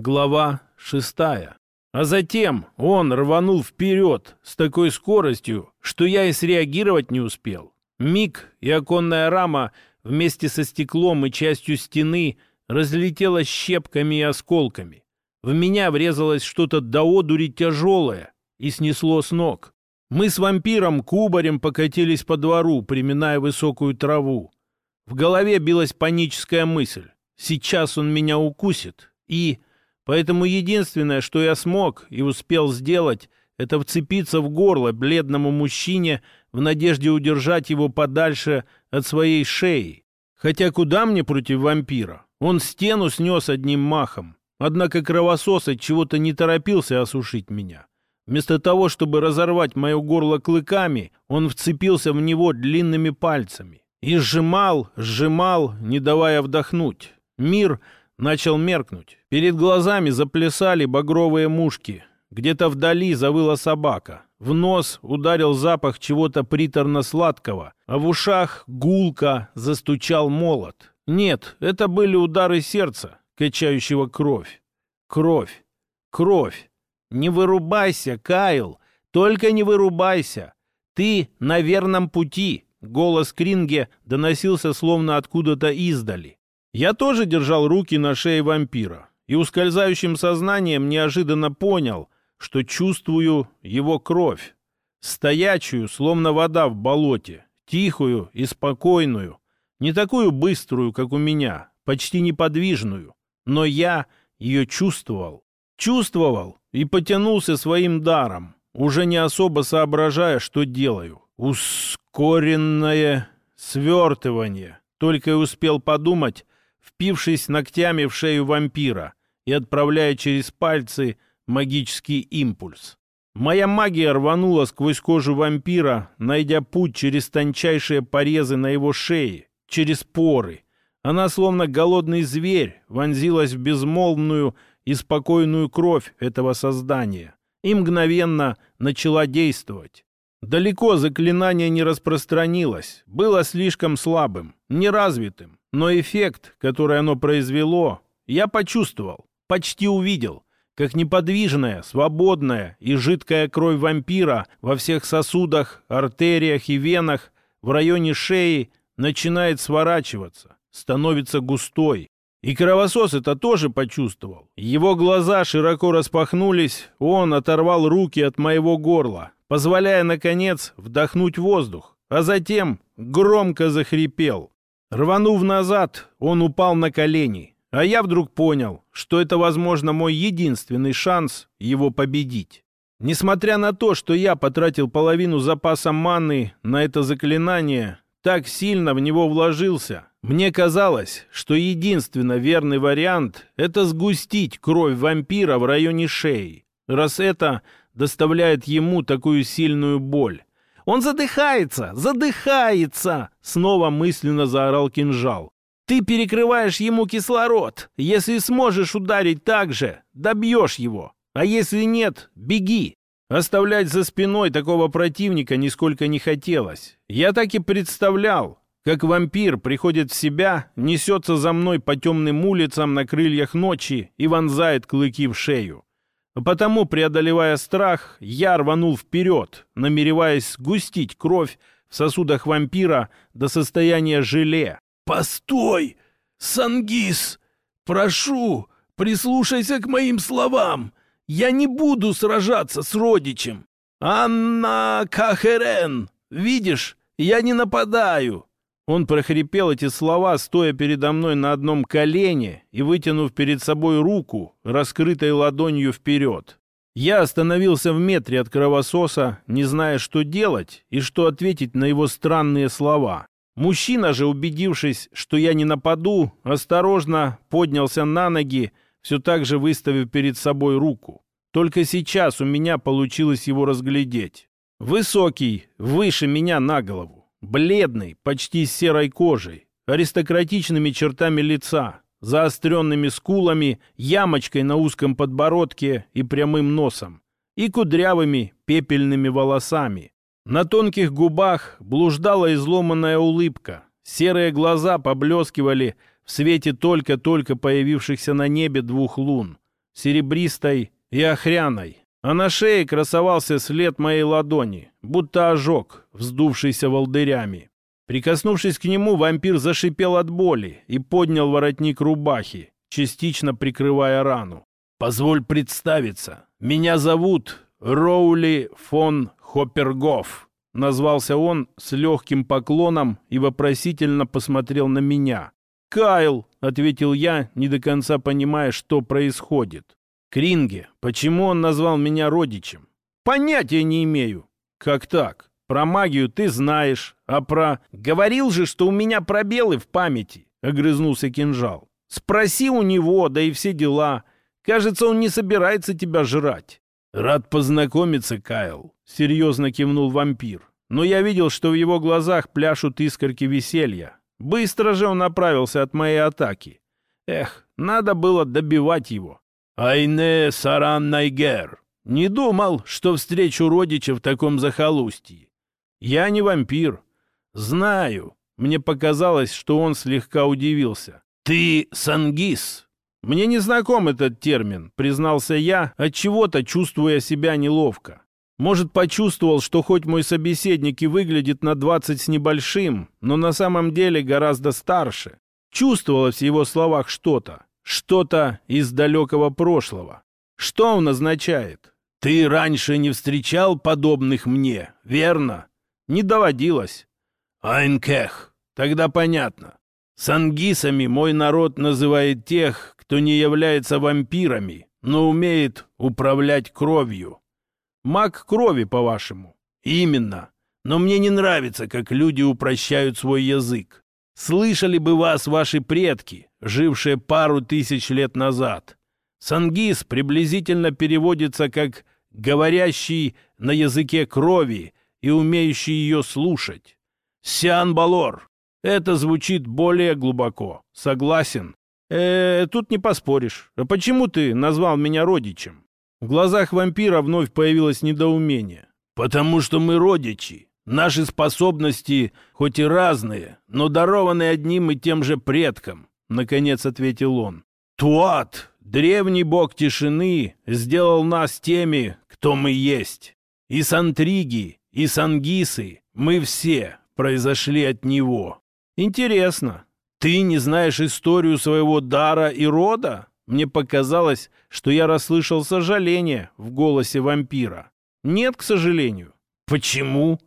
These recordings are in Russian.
Глава шестая. А затем он рванул вперед с такой скоростью, что я и среагировать не успел. Миг и оконная рама вместе со стеклом и частью стены разлетелась щепками и осколками. В меня врезалось что-то до одури тяжелое и снесло с ног. Мы с вампиром кубарем покатились по двору, приминая высокую траву. В голове билась паническая мысль. Сейчас он меня укусит. И... Поэтому единственное, что я смог и успел сделать, это вцепиться в горло бледному мужчине в надежде удержать его подальше от своей шеи. Хотя куда мне против вампира? Он стену снес одним махом. Однако кровосос от чего-то не торопился осушить меня. Вместо того, чтобы разорвать мое горло клыками, он вцепился в него длинными пальцами. И сжимал, сжимал, не давая вдохнуть. Мир начал меркнуть. Перед глазами заплясали багровые мушки. Где-то вдали завыла собака. В нос ударил запах чего-то приторно-сладкого, а в ушах гулко застучал молот. Нет, это были удары сердца, качающего кровь. Кровь. Кровь. Не вырубайся, Кайл. Только не вырубайся. Ты на верном пути. Голос Кринге доносился словно откуда-то издали. Я тоже держал руки на шее вампира и ускользающим сознанием неожиданно понял, что чувствую его кровь. Стоячую, словно вода в болоте, тихую и спокойную, не такую быструю, как у меня, почти неподвижную, но я ее чувствовал. Чувствовал и потянулся своим даром, уже не особо соображая, что делаю. Ускоренное свертывание. Только и успел подумать, впившись ногтями в шею вампира и отправляя через пальцы магический импульс. Моя магия рванула сквозь кожу вампира, найдя путь через тончайшие порезы на его шее, через поры. Она, словно голодный зверь, вонзилась в безмолвную и спокойную кровь этого создания и мгновенно начала действовать. Далеко заклинание не распространилось, было слишком слабым, неразвитым. Но эффект, который оно произвело, я почувствовал, почти увидел, как неподвижная, свободная и жидкая кровь вампира во всех сосудах, артериях и венах в районе шеи начинает сворачиваться, становится густой. И кровосос это тоже почувствовал. Его глаза широко распахнулись, он оторвал руки от моего горла, позволяя, наконец, вдохнуть воздух, а затем громко захрипел. Рванув назад, он упал на колени, а я вдруг понял, что это, возможно, мой единственный шанс его победить. Несмотря на то, что я потратил половину запаса маны на это заклинание, так сильно в него вложился, мне казалось, что единственно верный вариант — это сгустить кровь вампира в районе шеи, раз это доставляет ему такую сильную боль. Он задыхается! Задыхается!» Снова мысленно заорал кинжал. «Ты перекрываешь ему кислород. Если сможешь ударить так же, добьешь его. А если нет, беги!» Оставлять за спиной такого противника нисколько не хотелось. Я так и представлял, как вампир приходит в себя, несется за мной по темным улицам на крыльях ночи и вонзает клыки в шею. Потому, преодолевая страх, я рванул вперед, намереваясь сгустить кровь в сосудах вампира до состояния желе. «Постой! Сангис! Прошу, прислушайся к моим словам! Я не буду сражаться с родичем! Анна Кахерен! Видишь, я не нападаю! Он прохрипел эти слова, стоя передо мной на одном колене и вытянув перед собой руку, раскрытой ладонью вперед. Я остановился в метре от кровососа, не зная, что делать и что ответить на его странные слова. Мужчина же, убедившись, что я не нападу, осторожно поднялся на ноги, все так же выставив перед собой руку. Только сейчас у меня получилось его разглядеть. Высокий, выше меня на голову бледный, почти серой кожей, аристократичными чертами лица, заостренными скулами, ямочкой на узком подбородке и прямым носом, и кудрявыми пепельными волосами. На тонких губах блуждала изломанная улыбка, серые глаза поблескивали в свете только-только появившихся на небе двух лун. серебристой и охряной, а на шее красовался след моей ладони, будто ожог, вздувшийся волдырями. Прикоснувшись к нему, вампир зашипел от боли и поднял воротник рубахи, частично прикрывая рану. «Позволь представиться. Меня зовут Роули фон Хоппергоф», — назвался он с легким поклоном и вопросительно посмотрел на меня. «Кайл», — ответил я, не до конца понимая, что происходит. «Кринге, почему он назвал меня родичем?» «Понятия не имею». «Как так? Про магию ты знаешь, а про...» «Говорил же, что у меня пробелы в памяти», — огрызнулся кинжал. «Спроси у него, да и все дела. Кажется, он не собирается тебя жрать». «Рад познакомиться, Кайл», — серьезно кивнул вампир. Но я видел, что в его глазах пляшут искорки веселья. Быстро же он направился от моей атаки. Эх, надо было добивать его. «Айне Саран Найгер!» Не думал, что встречу родича в таком захолустье. Я не вампир. Знаю. Мне показалось, что он слегка удивился. Ты сангис. Мне не знаком этот термин, признался я, от чего-то чувствуя себя неловко. Может, почувствовал, что хоть мой собеседник и выглядит на двадцать с небольшим, но на самом деле гораздо старше. Чувствовалось в его словах что-то, что-то из далекого прошлого. Что он означает? Ты раньше не встречал подобных мне, верно? Не доводилось. Айнкех. Тогда понятно. Сангисами мой народ называет тех, кто не является вампирами, но умеет управлять кровью. Маг крови, по-вашему. Именно. Но мне не нравится, как люди упрощают свой язык. Слышали бы вас ваши предки, жившие пару тысяч лет назад. Сангис приблизительно переводится как «говорящий на языке крови» и умеющий ее слушать. Сиан Балор. Это звучит более глубоко. Согласен. Э, тут не поспоришь. Почему ты назвал меня родичем? В глазах вампира вновь появилось недоумение. «Потому что мы родичи. Наши способности хоть и разные, но дарованы одним и тем же предкам», — наконец ответил он. «Туат, древний бог тишины, сделал нас теми, кто мы есть. И сантриги, и сангисы, мы все произошли от него. Интересно, ты не знаешь историю своего дара и рода?» Мне показалось, что я расслышал сожаление в голосе вампира. Нет, к сожалению. Почему?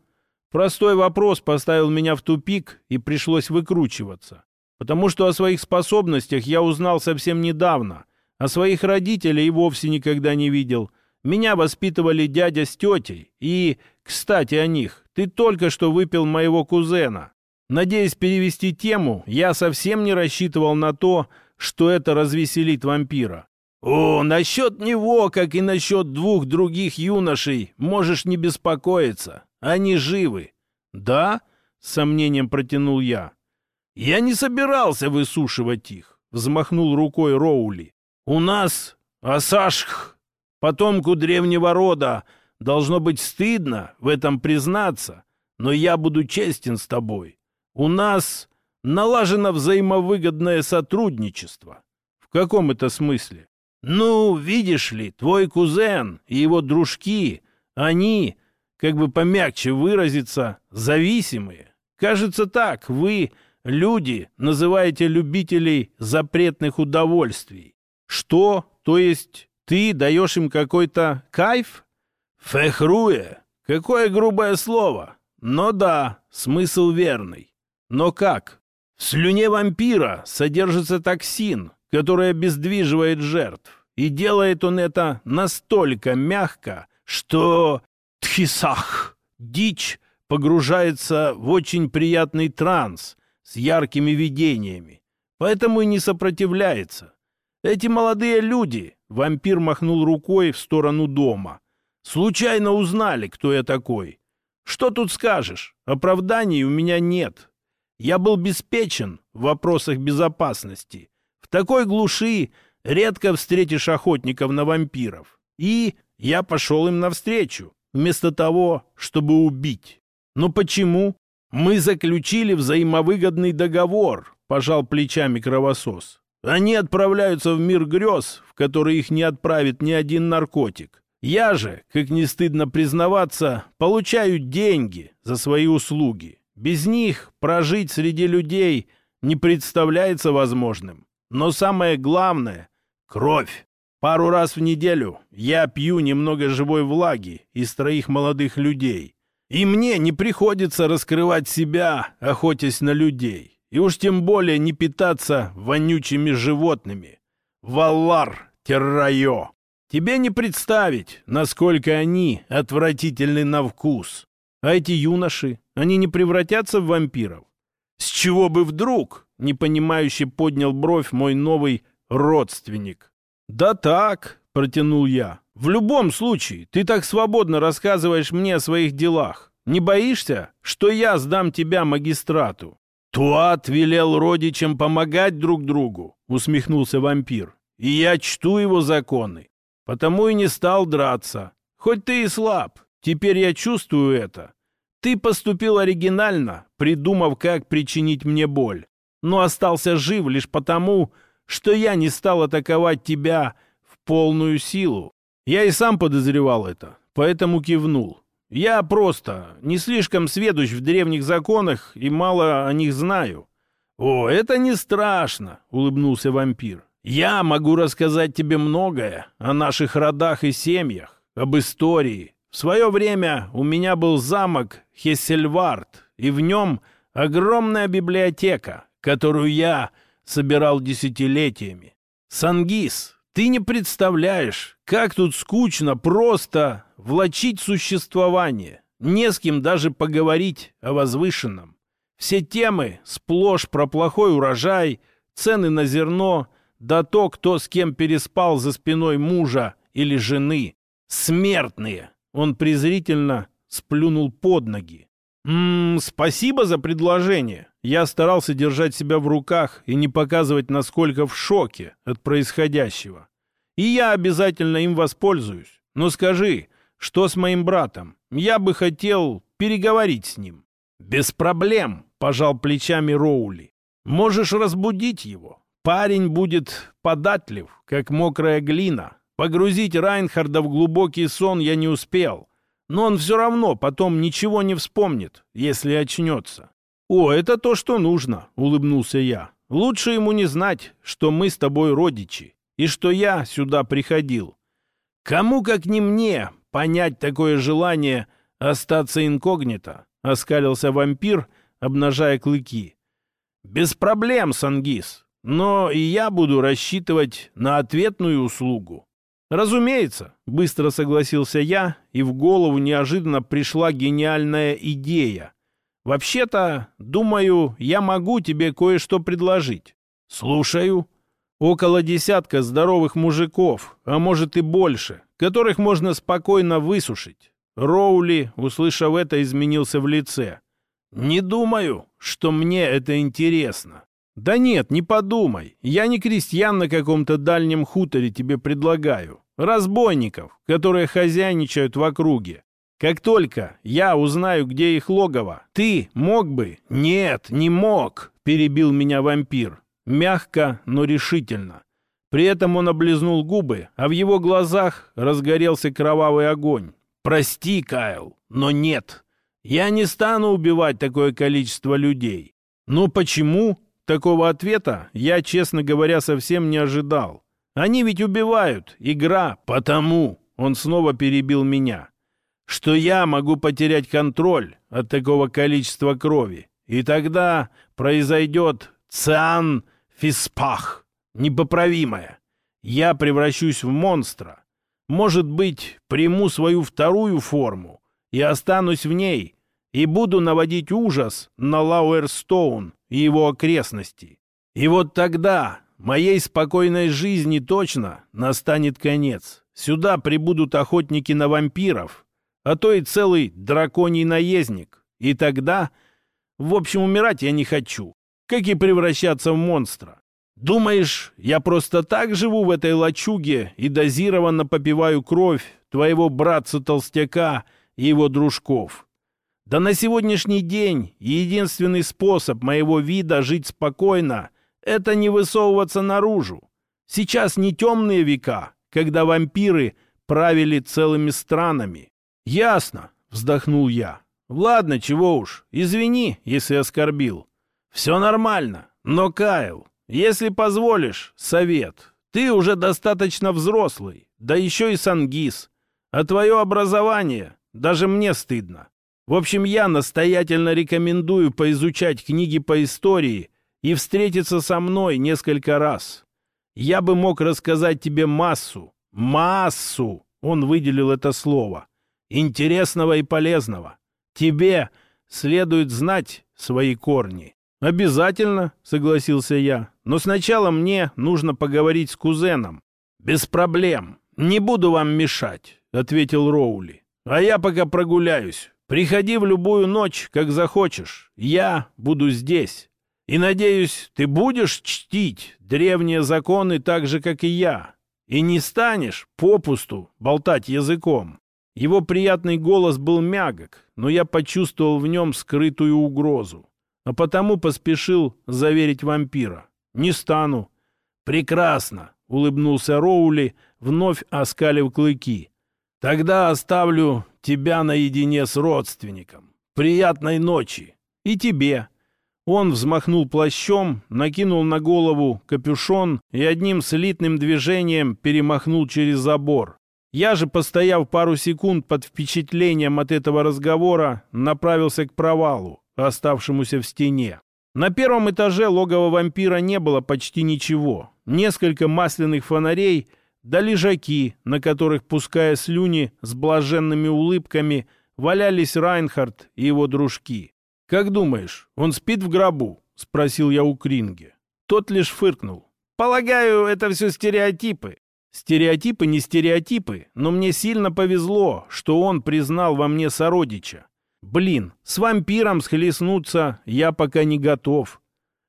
Простой вопрос поставил меня в тупик, и пришлось выкручиваться. Потому что о своих способностях я узнал совсем недавно, а своих родителей и вовсе никогда не видел. Меня воспитывали дядя с тетей. И, кстати, о них. Ты только что выпил моего кузена. Надеясь перевести тему, я совсем не рассчитывал на то, что это развеселит вампира. «О, насчет него, как и насчет двух других юношей, можешь не беспокоиться. Они живы». «Да?» — с сомнением протянул я. «Я не собирался высушивать их», — взмахнул рукой Роули. «У нас, Асашх, потомку древнего рода, должно быть стыдно в этом признаться, но я буду честен с тобой. У нас налажено взаимовыгодное сотрудничество. В каком это смысле? Ну, видишь ли, твой кузен и его дружки, они, как бы помягче выразиться, зависимые. Кажется так, вы, люди, называете любителей запретных удовольствий. Что? То есть ты даешь им какой-то кайф? Фехруя. Какое грубое слово. Но да, смысл верный. Но как? В слюне вампира содержится токсин, который обездвиживает жертв. И делает он это настолько мягко, что тхисах, дичь, погружается в очень приятный транс с яркими видениями. Поэтому и не сопротивляется. Эти молодые люди, вампир махнул рукой в сторону дома, случайно узнали, кто я такой. Что тут скажешь? Оправданий у меня нет. Я был беспечен в вопросах безопасности. В такой глуши редко встретишь охотников на вампиров. И я пошел им навстречу, вместо того, чтобы убить. Но почему? Мы заключили взаимовыгодный договор, пожал плечами кровосос. Они отправляются в мир грез, в который их не отправит ни один наркотик. Я же, как не стыдно признаваться, получаю деньги за свои услуги. Без них прожить среди людей не представляется возможным. Но самое главное — кровь. Пару раз в неделю я пью немного живой влаги из троих молодых людей. И мне не приходится раскрывать себя, охотясь на людей. И уж тем более не питаться вонючими животными. Валлар, террайо. Тебе не представить, насколько они отвратительны на вкус. А эти юноши, они не превратятся в вампиров? С чего бы вдруг? Непонимающе поднял бровь мой новый родственник. Да так, протянул я. В любом случае, ты так свободно рассказываешь мне о своих делах. Не боишься, что я сдам тебя магистрату? Туат велел родичам помогать друг другу, усмехнулся вампир. И я чту его законы, потому и не стал драться. Хоть ты и слаб, теперь я чувствую это. Ты поступил оригинально, придумав, как причинить мне боль, но остался жив лишь потому, что я не стал атаковать тебя в полную силу. Я и сам подозревал это, поэтому кивнул. Я просто не слишком сведущ в древних законах и мало о них знаю. «О, это не страшно», — улыбнулся вампир. «Я могу рассказать тебе многое о наших родах и семьях, об истории, в свое время у меня был замок Хессельвард, и в нем огромная библиотека, которую я собирал десятилетиями. Сангис, ты не представляешь, как тут скучно просто влачить существование. Не с кем даже поговорить о возвышенном. Все темы сплошь про плохой урожай, цены на зерно, да то, кто с кем переспал за спиной мужа или жены. Смертные, он презрительно сплюнул под ноги. «Ммм, спасибо за предложение. Я старался держать себя в руках и не показывать, насколько в шоке от происходящего. И я обязательно им воспользуюсь. Но скажи, что с моим братом? Я бы хотел переговорить с ним». «Без проблем», — пожал плечами Роули. «Можешь разбудить его. Парень будет податлив, как мокрая глина, Погрузить Райнхарда в глубокий сон я не успел. Но он все равно потом ничего не вспомнит, если очнется. «О, это то, что нужно», — улыбнулся я. «Лучше ему не знать, что мы с тобой родичи, и что я сюда приходил. Кому, как не мне, понять такое желание остаться инкогнито?» — оскалился вампир, обнажая клыки. «Без проблем, Сангис, но и я буду рассчитывать на ответную услугу». «Разумеется», — быстро согласился я, и в голову неожиданно пришла гениальная идея. «Вообще-то, думаю, я могу тебе кое-что предложить». «Слушаю». «Около десятка здоровых мужиков, а может и больше, которых можно спокойно высушить». Роули, услышав это, изменился в лице. «Не думаю, что мне это интересно». «Да нет, не подумай. Я не крестьян на каком-то дальнем хуторе тебе предлагаю. Разбойников, которые хозяйничают в округе. Как только я узнаю, где их логово, ты мог бы...» «Нет, не мог», — перебил меня вампир. Мягко, но решительно. При этом он облизнул губы, а в его глазах разгорелся кровавый огонь. «Прости, Кайл, но нет. Я не стану убивать такое количество людей». «Ну почему?» Такого ответа я, честно говоря, совсем не ожидал. Они ведь убивают. Игра. Потому он снова перебил меня. Что я могу потерять контроль от такого количества крови. И тогда произойдет циан фиспах. Непоправимое. Я превращусь в монстра. Может быть, приму свою вторую форму и останусь в ней, и буду наводить ужас на Лауэрстоун и его окрестности. И вот тогда моей спокойной жизни точно настанет конец. Сюда прибудут охотники на вампиров, а то и целый драконий наездник. И тогда, в общем, умирать я не хочу, как и превращаться в монстра. Думаешь, я просто так живу в этой лачуге и дозированно попиваю кровь твоего братца-толстяка и его дружков? Да на сегодняшний день единственный способ моего вида жить спокойно это не высовываться наружу. Сейчас не темные века, когда вампиры правили целыми странами. Ясно, вздохнул я. Ладно, чего уж, извини, если оскорбил. Все нормально, но, Кайл, если позволишь, совет. Ты уже достаточно взрослый, да еще и сангиз. А твое образование даже мне стыдно. В общем, я настоятельно рекомендую поизучать книги по истории и встретиться со мной несколько раз. Я бы мог рассказать тебе массу, массу, он выделил это слово, интересного и полезного. Тебе следует знать свои корни. Обязательно, согласился я, но сначала мне нужно поговорить с кузеном. Без проблем, не буду вам мешать, ответил Роули. А я пока прогуляюсь. Приходи в любую ночь, как захочешь. Я буду здесь. И, надеюсь, ты будешь чтить древние законы так же, как и я. И не станешь попусту болтать языком. Его приятный голос был мягок, но я почувствовал в нем скрытую угрозу. А потому поспешил заверить вампира. «Не стану». «Прекрасно», — улыбнулся Роули, вновь оскалив клыки. «Тогда оставлю тебя наедине с родственником. Приятной ночи. И тебе». Он взмахнул плащом, накинул на голову капюшон и одним слитным движением перемахнул через забор. Я же, постояв пару секунд под впечатлением от этого разговора, направился к провалу, оставшемуся в стене. На первом этаже логова вампира не было почти ничего. Несколько масляных фонарей да лежаки, на которых, пуская слюни с блаженными улыбками, валялись Райнхард и его дружки. «Как думаешь, он спит в гробу?» — спросил я у Кринге. Тот лишь фыркнул. «Полагаю, это все стереотипы». Стереотипы не стереотипы, но мне сильно повезло, что он признал во мне сородича. Блин, с вампиром схлестнуться я пока не готов.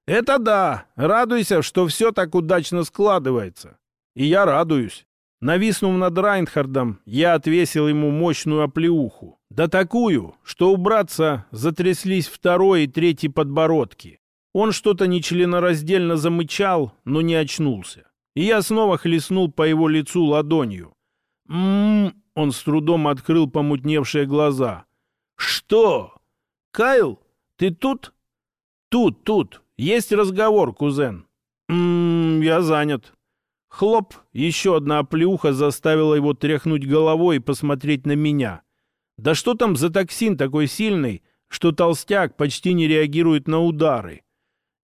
Это да, радуйся, что все так удачно складывается. И я радуюсь. Нависнув над Райнхардом, я отвесил ему мощную оплеуху. Да такую, что у братца затряслись второй и третий подбородки. Он что-то нечленораздельно замычал, но не очнулся. И я снова хлестнул по его лицу ладонью. «М-м-м!» Он с трудом открыл помутневшие глаза. «Что? Кайл, ты тут?» «Тут, тут. Есть разговор, кузен». «М-м, я занят». Хлоп, еще одна оплеуха заставила его тряхнуть головой и посмотреть на меня. Да что там за токсин такой сильный, что толстяк почти не реагирует на удары?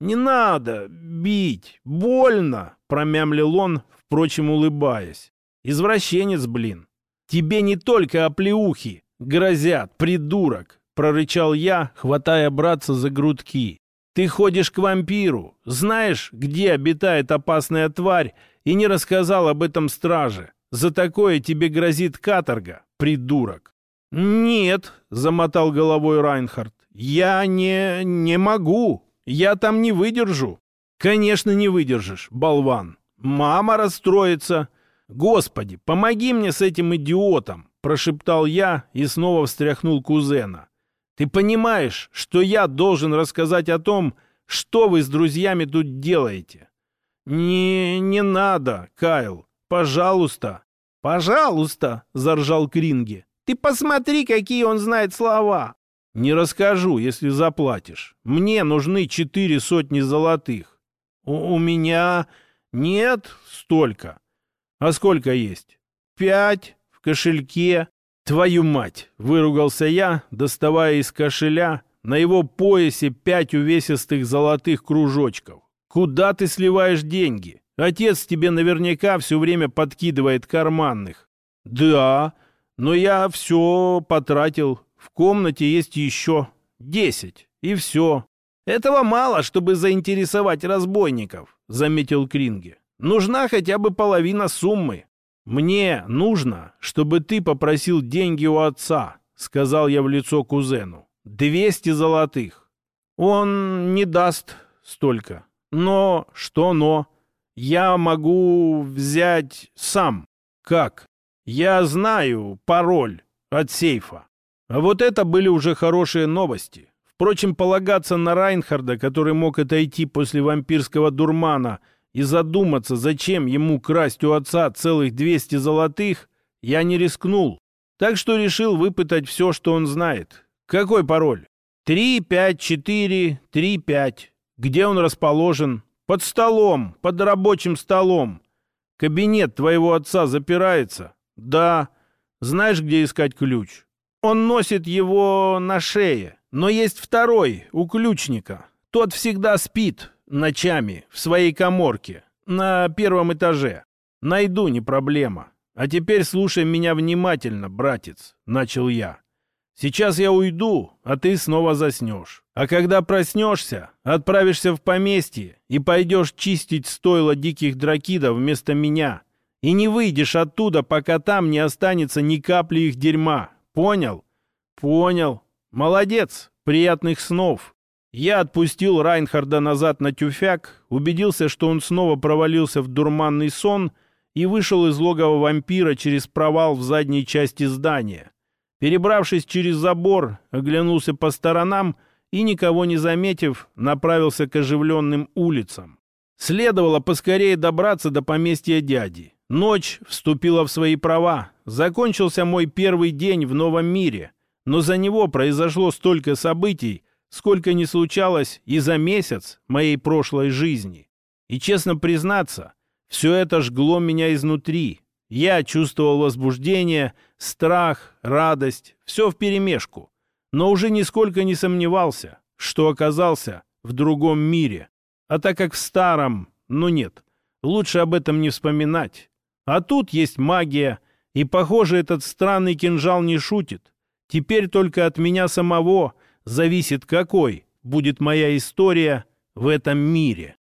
«Не надо бить! Больно!» — промямлил он, впрочем, улыбаясь. «Извращенец, блин! Тебе не только оплеухи грозят, придурок!» — прорычал я, хватая братца за грудки. «Ты ходишь к вампиру, знаешь, где обитает опасная тварь, и не рассказал об этом страже. За такое тебе грозит каторга, придурок. «Нет», — замотал головой Райнхард, — «я не... не могу. Я там не выдержу». «Конечно, не выдержишь, болван. Мама расстроится». «Господи, помоги мне с этим идиотом», — прошептал я и снова встряхнул кузена. «Ты понимаешь, что я должен рассказать о том, что вы с друзьями тут делаете? «Не, не надо, Кайл, пожалуйста». «Пожалуйста», — заржал Кринги. «Ты посмотри, какие он знает слова». «Не расскажу, если заплатишь. Мне нужны четыре сотни золотых». У, «У меня нет столько». «А сколько есть?» «Пять в кошельке». «Твою мать!» — выругался я, доставая из кошеля на его поясе пять увесистых золотых кружочков. Куда ты сливаешь деньги? Отец тебе наверняка все время подкидывает карманных. Да, но я все потратил. В комнате есть еще десять. И все. Этого мало, чтобы заинтересовать разбойников, заметил Кринге. Нужна хотя бы половина суммы. Мне нужно, чтобы ты попросил деньги у отца, сказал я в лицо кузену. Двести золотых. Он не даст столько. Но, что но? Я могу взять сам. Как? Я знаю пароль от сейфа. А вот это были уже хорошие новости. Впрочем, полагаться на Райнхарда, который мог отойти после вампирского дурмана и задуматься, зачем ему красть у отца целых 200 золотых, я не рискнул. Так что решил выпытать все, что он знает. Какой пароль? Три, пять, четыре, три, пять. Где он расположен? Под столом, под рабочим столом. Кабинет твоего отца запирается? Да. Знаешь, где искать ключ? Он носит его на шее. Но есть второй, у ключника. Тот всегда спит ночами в своей коморке на первом этаже. Найду, не проблема. А теперь слушай меня внимательно, братец, начал я. Сейчас я уйду, а ты снова заснешь. А когда проснешься, отправишься в поместье и пойдешь чистить стойло диких дракидов вместо меня. И не выйдешь оттуда, пока там не останется ни капли их дерьма. Понял? Понял. Молодец. Приятных снов. Я отпустил Райнхарда назад на тюфяк, убедился, что он снова провалился в дурманный сон и вышел из логова вампира через провал в задней части здания. Перебравшись через забор, оглянулся по сторонам и, никого не заметив, направился к оживленным улицам. Следовало поскорее добраться до поместья дяди. Ночь вступила в свои права. Закончился мой первый день в новом мире. Но за него произошло столько событий, сколько не случалось и за месяц моей прошлой жизни. И, честно признаться, все это жгло меня изнутри. Я чувствовал возбуждение, страх, радость, все вперемешку. Но уже нисколько не сомневался, что оказался в другом мире. А так как в старом, ну нет, лучше об этом не вспоминать. А тут есть магия, и, похоже, этот странный кинжал не шутит. Теперь только от меня самого зависит, какой будет моя история в этом мире.